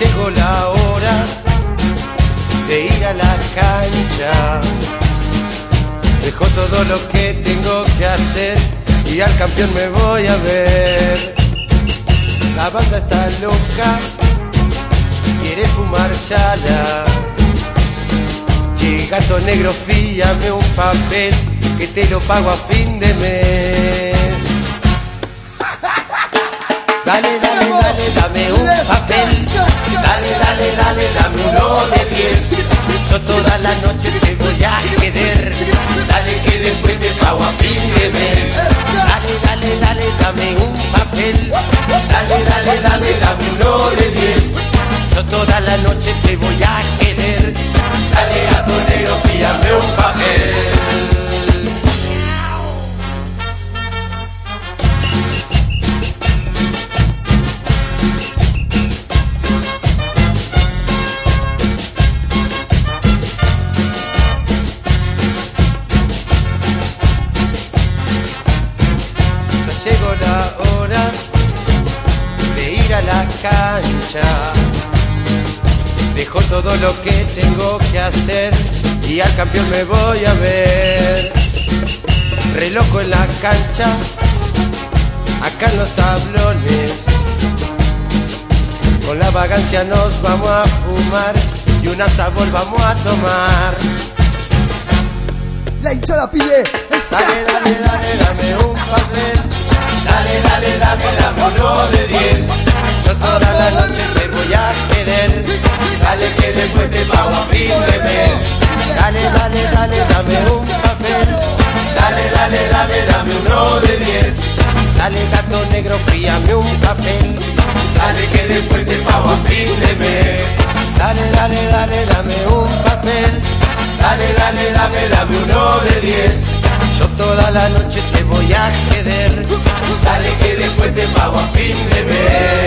llegó la hora de ir a la cancha. Dejo todo lo que tengo que hacer y al campeón me voy a ver. La banda está loca, quiere fumar chala. Gato negro, fíame un papel que te lo pago a fin de mes. Dale, dale, dale, dame un papel. Dale, dale, dale, dame uno de diez. Yo toda la noche te voy a querer. Dale que después te pago a fin de mes. Dale, dale, dale, dame un papel. Dale, dale, dale, dame uno de diez. Yo toda la noche te voy a querer. Hora de ir a la cancha. Dejo todo lo que tengo que hacer y al campeón me voy a ver. Relojo en la cancha, acá en los tablones. Con la vagancia nos vamos a fumar y una sabor vamos a tomar. La hinchada pide. Dale, dale, dame un papel. Dale, dame, dame uno de diez. Yo toda la noche te voy a querer. Dale que después te pago a fin de mes. Dale, dale, dale, dame un papel. Dale, dale, dale, dame uno de diez. Dale gato negro, fríame un papel. Dale que después te pago a fin de mes. Dale, dale, dale, dame un papel. Dale, dale, dame, dame uno de diez. Yo toda la noche te voy a querer. Dale que después te pago a fin de mes.